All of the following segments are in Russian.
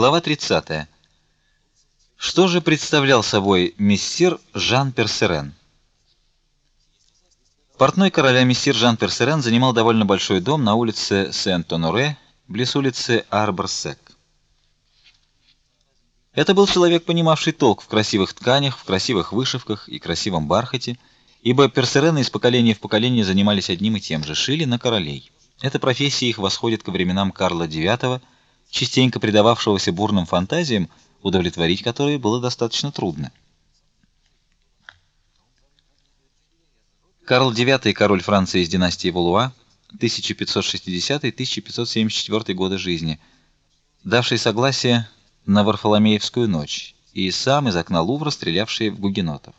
Глава 30. Что же представлял собой мессир Жан Персерен? Портной короля мессир Жан Персерен занимал довольно большой дом на улице Сент-Оноре, близ улицы Арбор-Сек. Это был человек, понимавший толк в красивых тканях, в красивых вышивках и красивом бархате, ибо Персерены из поколения в поколение занимались одним и тем же шили на королей. Эта профессия их восходит ко временам Карла IX частенько предававшегося бурным фантазиям, удовлетворить которые было достаточно трудно. Карл IX, король Франции из династии Валуа, 1560-1574 годы жизни, давший согласие на Варфоломеевскую ночь и сам из окна Лувра стрелявший в гугенотов.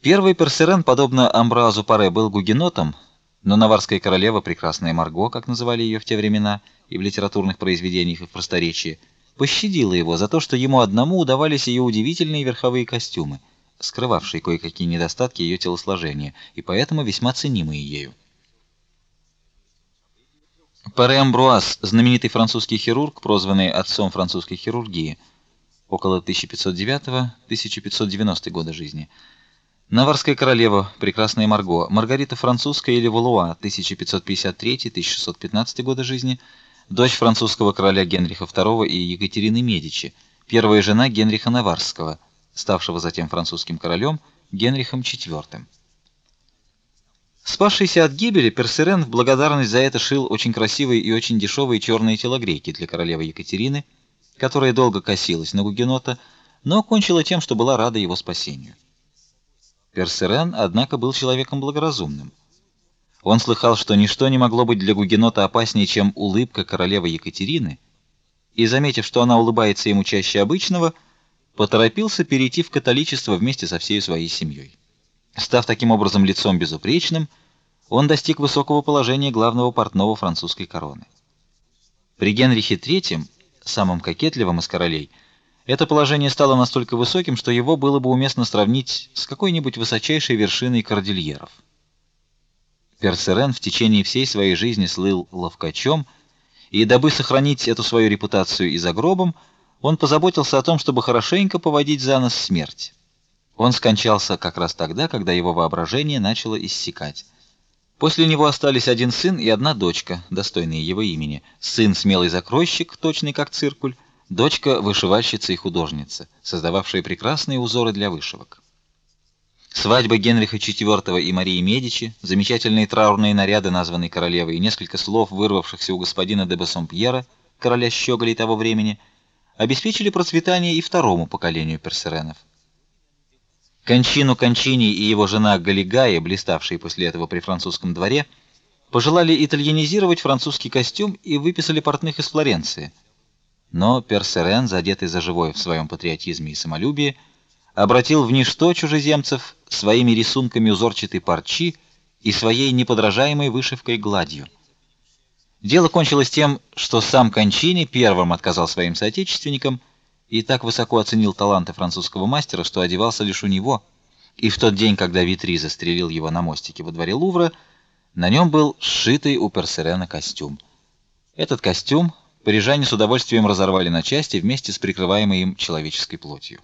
Первый Персерен, подобно Амбразу Паре, был гугенотом, но наварская королева, прекрасная Марго, как называли ее в те времена и в литературных произведениях и в просторечии, пощадила его за то, что ему одному удавались ее удивительные верховые костюмы, скрывавшие кое-какие недостатки ее телосложения и поэтому весьма ценимые ею. Паре Амбруаз, знаменитый французский хирург, прозванный отцом французской хирургии, около 1509-1590 года жизни, Наварская королева, прекрасная Марго, Маргарита французская или Валуа, 1553-1615 годы жизни, дочь французского короля Генриха II и Екатерины Медичи, первая жена Генриха Наварского, ставшего затем французским королем Генрихом IV. Спасшийся от гибели, Персерен в благодарность за это шил очень красивые и очень дешевые черные телогрейки для королевы Екатерины, которая долго косилась на гугенота, но кончила тем, что была рада его спасению. Персерен, однако, был человеком благоразумным. Он слыхал, что ничто не могло быть для гугенота опаснее, чем улыбка королевы Екатерины, и заметив, что она улыбается ему чаще обычного, поторопился перейти в католичество вместе со всей своей семьей. Став таким образом лицом безупречным, он достиг высокого положения главного портного французской короны. При Генрихе III, самом кокетливом из королей, это положение стало настолько высоким, что его было бы уместно сравнить с какой-нибудь высочайшей вершиной кордильеров. Персерен в течение всей своей жизни слыл ловкачом, и дабы сохранить эту свою репутацию и за гробом, он позаботился о том, чтобы хорошенько поводить за нос смерть. Он скончался как раз тогда, когда его воображение начало иссякать. После него остались один сын и одна дочка, достойные его имени. Сын смелый закройщик, точный как циркуль, дочка вышивальщица и художница, создававшая прекрасные узоры для вышивок. Свадьба Генриха IV и Марии Медичи, замечательные траурные наряды названной королевой и несколько слов, вырвавшихся у господина де Бассомпьера, короля щеголей того времени, обеспечили процветание и второму поколению персеренов. Кончину Кончини и его жена Галигая, блиставшие после этого при французском дворе, пожелали итальянизировать французский костюм и выписали портных из Флоренции – но Персерен, задетый за живое в своем патриотизме и самолюбии, обратил в ничто чужеземцев своими рисунками узорчатой парчи и своей неподражаемой вышивкой гладью. Дело кончилось тем, что сам Кончини первым отказал своим соотечественникам и так высоко оценил таланты французского мастера, что одевался лишь у него. И в тот день, когда Витри застрелил его на мостике во дворе Лувра, на нем был сшитый у Персерена костюм. Этот костюм парижане с удовольствием разорвали на части вместе с прикрываемой им человеческой плотью.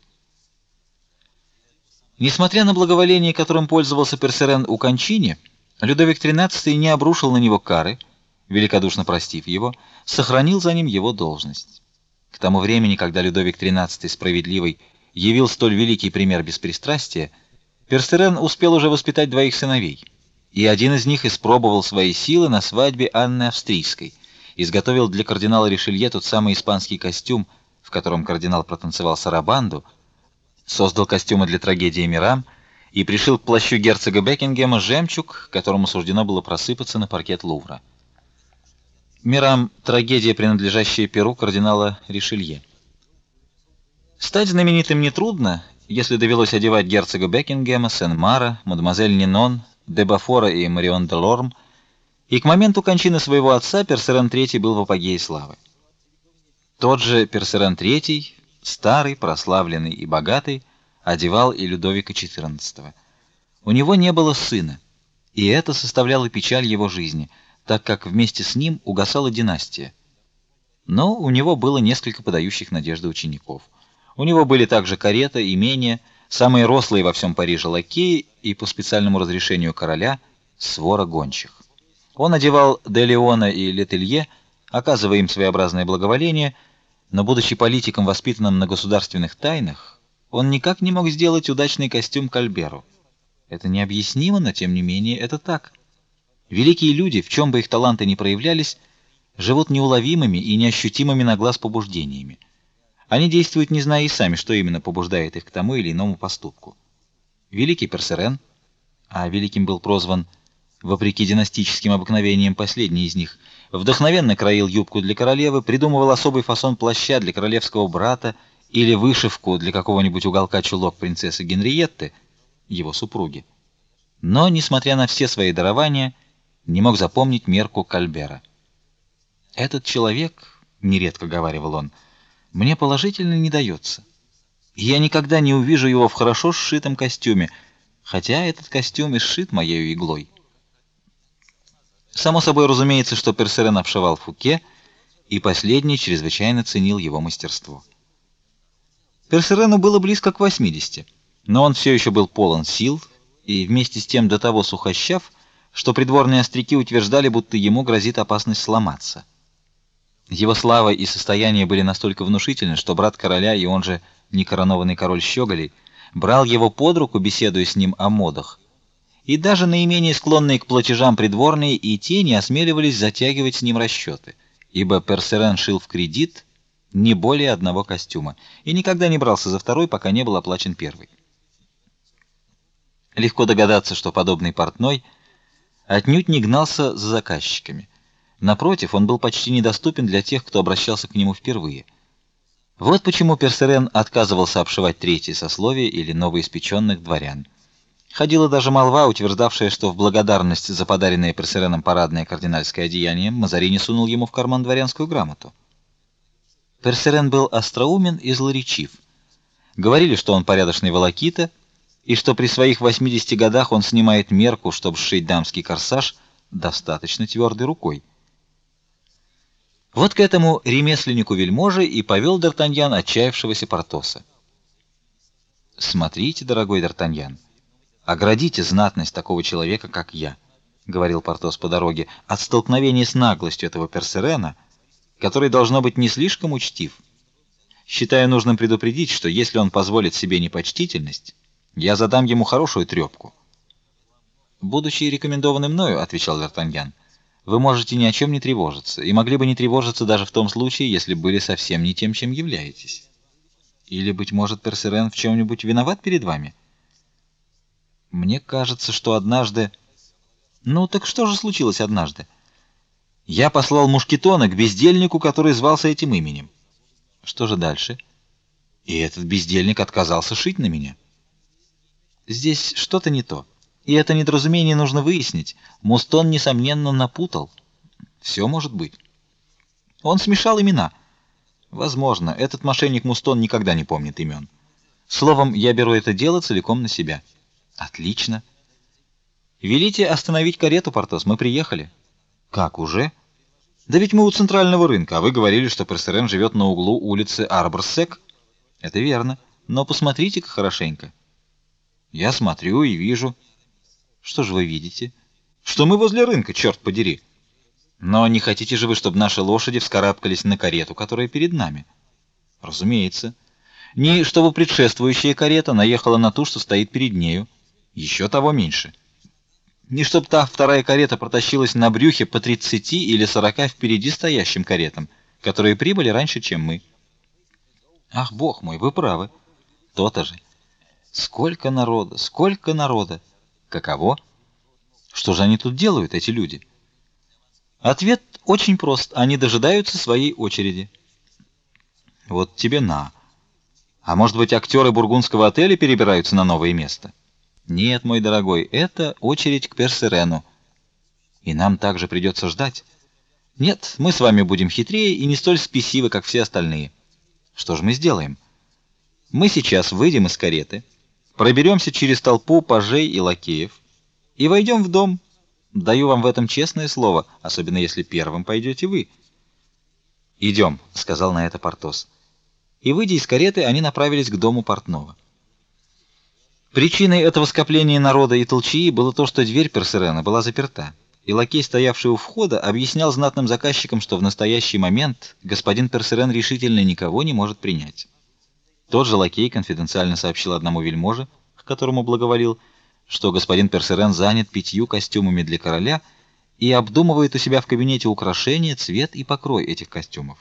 Несмотря на благоволение, которым пользовался Персерен у Кончини, Людовик XIII не обрушил на него кары, великодушно простив его, сохранил за ним его должность. К тому времени, когда Людовик XIII справедливый явил столь великий пример беспристрастия, Персерен успел уже воспитать двоих сыновей, и один из них испробовал свои силы на свадьбе Анны Австрийской – изготовил для кардинала Ришелье тот самый испанский костюм, в котором кардинал протанцевал сарабанду, создал костюмы для трагедии Мирам и пришил к плащу герцога Бекингема жемчуг, которому суждено было просыпаться на паркет Лувра. Мирам трагедия, принадлежащая перу кардинала Ришелье. Стать знаменитым не трудно, если довелось одевать герцога Бекингема, Сен-Мара, мадемуазель Нинон, де Бафора и Марион де Лорм – и к моменту кончины своего отца Персерен III был в апогее славы. Тот же Персерен III, старый, прославленный и богатый, одевал и Людовика XIV. У него не было сына, и это составляло печаль его жизни, так как вместе с ним угасала династия. Но у него было несколько подающих надежды учеников. У него были также карета, имение, самые рослые во всем Париже лакеи и по специальному разрешению короля свора гончих. Он одевал де Леона и Летелье, оказывая им своеобразное благоволение, но будучи политиком, воспитанным на государственных тайнах, он никак не мог сделать удачный костюм Кальберу. Это необъяснимо, но тем не менее это так. Великие люди, в чем бы их таланты ни проявлялись, живут неуловимыми и неощутимыми на глаз побуждениями. Они действуют, не зная и сами, что именно побуждает их к тому или иному поступку. Великий Персерен, а великим был прозван вопреки династическим обыкновениям последний из них, вдохновенно краил юбку для королевы, придумывал особый фасон плаща для королевского брата или вышивку для какого-нибудь уголка чулок принцессы Генриетты, его супруги. Но, несмотря на все свои дарования, не мог запомнить мерку Кальбера. Этот человек, нередко говаривал он, мне положительно не дается. Я никогда не увижу его в хорошо сшитом костюме, хотя этот костюм и сшит моей иглой. Само собой разумеется, что Персерен обшивал Фуке, и последний чрезвычайно ценил его мастерство. Персерену было близко к 80, но он все еще был полон сил и вместе с тем до того сухощав, что придворные остряки утверждали, будто ему грозит опасность сломаться. Его слава и состояние были настолько внушительны, что брат короля и он же некоронованный король Щеголей брал его под руку, беседуя с ним о модах. И даже наименее склонные к платежам придворные и те не осмеливались затягивать с ним расчеты, ибо Персерен шил в кредит не более одного костюма и никогда не брался за второй, пока не был оплачен первый. Легко догадаться, что подобный портной отнюдь не гнался за заказчиками. Напротив, он был почти недоступен для тех, кто обращался к нему впервые. Вот почему Персерен отказывался обшивать третье сословие или новоиспеченных дворян. Ходила даже молва, утверждавшая, что в благодарность за подаренное Персереном парадное кардинальское одеяние Мазарини сунул ему в карман дворянскую грамоту. Персерен был остроумен и злоречив. Говорили, что он порядочный волокита, и что при своих 80 годах он снимает мерку, чтобы сшить дамский корсаж достаточно твердой рукой. Вот к этому ремесленнику-вельможе и повел Д'Артаньян отчаявшегося Портоса. Смотрите, дорогой Д'Артаньян, оградите знатность такого человека, как я, говорил Портос по дороге, от столкновения с наглостью этого Персерена, который должно быть не слишком учтив. Считаю нужным предупредить, что если он позволит себе непочтительность, я задам ему хорошую трепку. Будучи рекомендованным мною, отвечал Д'Артаньян, — вы можете ни о чем не тревожиться, и могли бы не тревожиться даже в том случае, если были совсем не тем, чем являетесь. Или быть может, Персерен в чем нибудь виноват перед вами? Мне кажется, что однажды Ну так что же случилось однажды? Я послал мушкетона к бездельнику, который звался этим именем. Что же дальше? И этот бездельник отказался шить на меня. Здесь что-то не то. И это недоразумение нужно выяснить. Мустон несомненно напутал. Все может быть. Он смешал имена. Возможно, этот мошенник Мустон никогда не помнит имен. Словом, я беру это дело целиком на себя. Отлично. Велите остановить карету, Портос, мы приехали. Как уже? Да ведь мы у центрального рынка, а вы говорили, что Персерен живет на углу улицы Арборсек. Это верно, но посмотрите-ка хорошенько. Я смотрю и вижу. Что же вы видите? Что мы возле рынка, черт подери. Но не хотите же вы, чтобы наши лошади вскарабкались на карету, которая перед нами? Разумеется. Не чтобы предшествующая карета наехала на ту, что стоит перед нею. Еще того меньше. Не чтобы та вторая карета протащилась на брюхе по 30 или 40 впереди стоящим каретам, которые прибыли раньше, чем мы. Ах, бог мой, вы правы. То-то же. Сколько народа, сколько народа. Каково? Что же они тут делают, эти люди? Ответ очень прост. Они дожидаются своей очереди. Вот тебе на. А может быть, актеры бургундского отеля перебираются на новое место? Нет, мой дорогой, это очередь к Персерену. И нам также придется ждать. Нет, мы с вами будем хитрее и не столь спесивы, как все остальные. Что же мы сделаем? Мы сейчас выйдем из кареты, Проберемся через толпу пажей и лакеев и войдем в дом. Даю вам в этом честное слово, особенно если первым пойдете вы. «Идем», — сказал на это Портос. И выйдя из кареты, они направились к дому портного. Причиной этого скопления народа и толчии было то, что дверь Персерена была заперта, и лакей, стоявший у входа, объяснял знатным заказчикам, что в настоящий момент господин Персерен решительно никого не может принять. Тот же лакей конфиденциально сообщил одному вельможе, к которому благоволил, что господин Персерен занят пятью костюмами для короля и обдумывает у себя в кабинете украшения, цвет и покрой этих костюмов.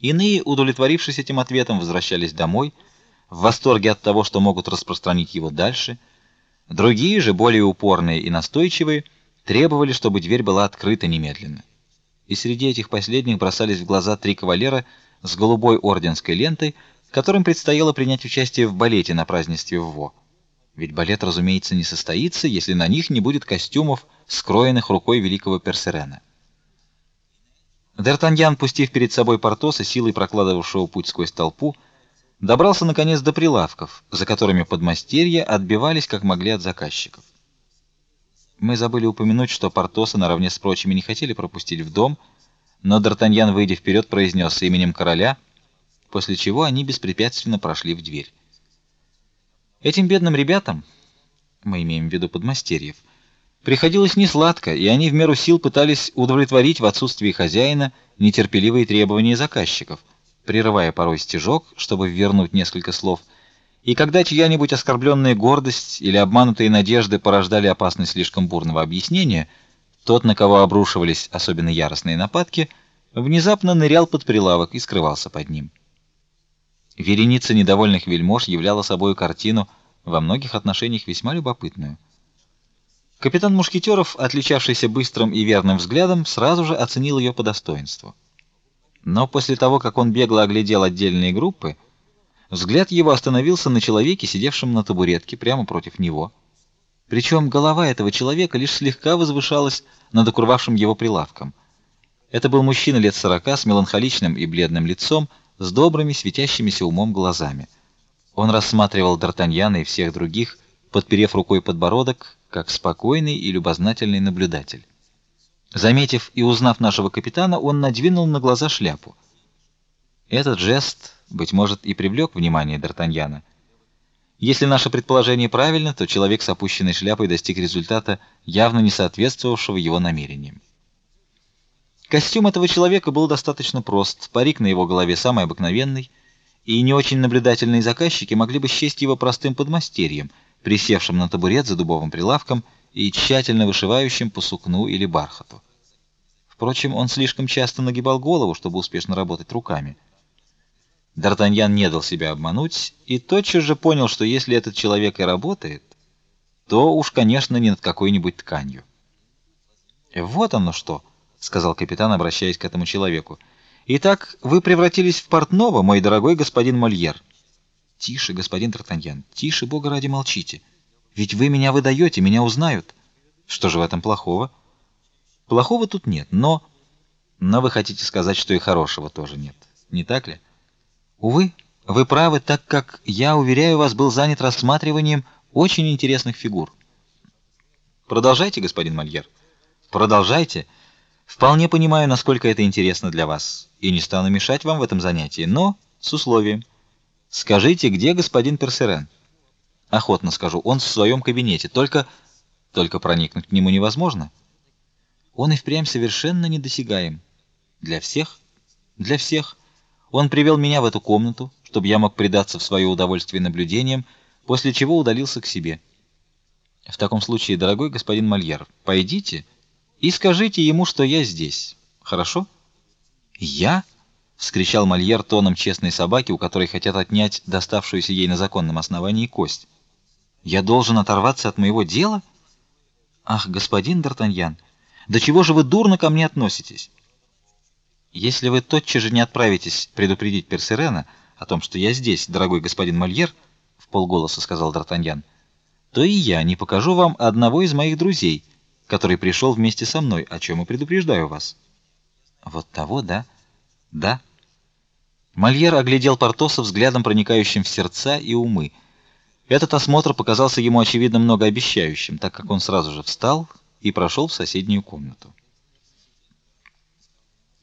Иные, удовлетворившись этим ответом, возвращались домой в восторге от того, что могут распространить его дальше. Другие же, более упорные и настойчивые, требовали, чтобы дверь была открыта немедленно. И среди этих последних бросались в глаза три кавалера с голубой орденской лентой, которым предстояло принять участие в балете на празднестве в Во. Ведь балет, разумеется, не состоится, если на них не будет костюмов, скроенных рукой великого Персерена. Д'Артаньян, пустив перед собой Портоса, силой прокладывавшего путь сквозь толпу, добрался наконец до прилавков, за которыми подмастерья отбивались как могли от заказчиков. Мы забыли упомянуть, что Портоса наравне с прочими не хотели пропустить в дом, но Д'Артаньян, выйдя вперед, произнес именем короля, после чего они беспрепятственно прошли в дверь. Этим бедным ребятам, мы имеем в виду подмастерьев, Приходилось несладко, и они в меру сил пытались удовлетворить в отсутствии хозяина нетерпеливые требования заказчиков, прерывая порой стежок, чтобы вернуть несколько слов. И когда чья-нибудь оскорбленная гордость или обманутые надежды порождали опасность слишком бурного объяснения, тот, на кого обрушивались особенно яростные нападки, внезапно нырял под прилавок и скрывался под ним. Вереница недовольных вельмож являла собой картину во многих отношениях весьма любопытную. Капитан мушкетеров, отличавшийся быстрым и верным взглядом, сразу же оценил ее по достоинству. Но после того, как он бегло оглядел отдельные группы, взгляд его остановился на человеке, сидевшем на табуретке прямо против него. Причем голова этого человека лишь слегка возвышалась над окружавшим его прилавком. Это был мужчина лет сорока с меланхоличным и бледным лицом, с добрыми, светящимися умом глазами. Он рассматривал Д'Артаньяна и всех других, подперев рукой подбородок, как спокойный и любознательный наблюдатель. Заметив и узнав нашего капитана, он надвинул на глаза шляпу. Этот жест, быть может, и привлек внимание Д'Артаньяна. Если наше предположение правильно, то человек с опущенной шляпой достиг результата, явно не соответствовавшего его намерениям. Костюм этого человека был достаточно прост, парик на его голове самый обыкновенный, и не очень наблюдательные заказчики могли бы счесть его простым подмастерьем — присевшим на табурет за дубовым прилавком и тщательно вышивающим по сукну или бархату. Впрочем, он слишком часто нагибал голову, чтобы успешно работать руками. Д'Артаньян не дал себя обмануть и тотчас же понял, что если этот человек и работает, то уж, конечно, не над какой-нибудь тканью. «Вот оно что», — сказал капитан, обращаясь к этому человеку. «Итак, вы превратились в портного, мой дорогой господин Мольер». Тише, господин Тартаньян, тише, бога ради, молчите. Ведь вы меня выдаете, меня узнают. Что же в этом плохого? Плохого тут нет, но но вы хотите сказать, что и хорошего тоже нет, не так ли? Увы, вы правы, так как я, уверяю вас, был занят рассматриванием очень интересных фигур. Продолжайте, господин Мольер. Продолжайте. Вполне понимаю, насколько это интересно для вас, и не стану мешать вам в этом занятии, но с условием Скажите, где господин Персерен? Охотно скажу, он в своем кабинете, только только проникнуть к нему невозможно. Он и впрямь совершенно недосягаем. Для всех? Для всех. Он привел меня в эту комнату, чтобы я мог предаться в свое удовольствие наблюдениям, после чего удалился к себе. В таком случае, дорогой господин Мольер, пойдите и скажите ему, что я здесь. Хорошо? Я? вскричал Мольер тоном честной собаки, у которой хотят отнять доставшуюся ей на законном основании кость. Я должен оторваться от моего дела? Ах, господин Д'Артаньян, до чего же вы дурно ко мне относитесь? Если вы тотчас же не отправитесь предупредить Персерена о том, что я здесь, дорогой господин Мольер, в полголоса сказал Д'Артаньян, то и я не покажу вам одного из моих друзей, который пришел вместе со мной, о чем и предупреждаю вас. Вот того, да? Да. Мольер оглядел Портоса взглядом, проникающим в сердца и умы. Этот осмотр показался ему очевидно многообещающим, так как он сразу же встал и прошел в соседнюю комнату.